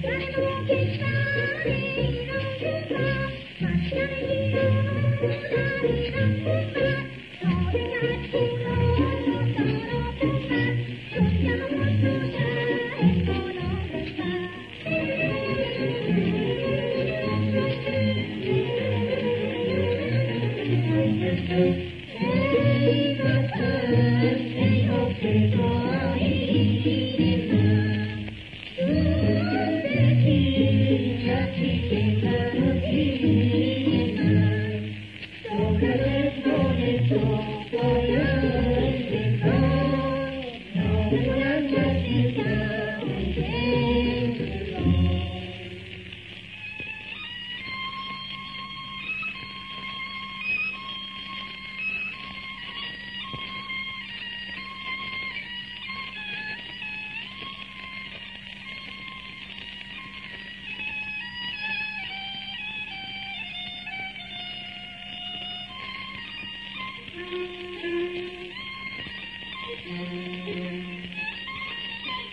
山那边站着一个共产党，山下咿呀咿呀咿呀咿呀唱，唱着山歌走过了菩萨，走向了菩萨，哎。Thank you.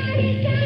América.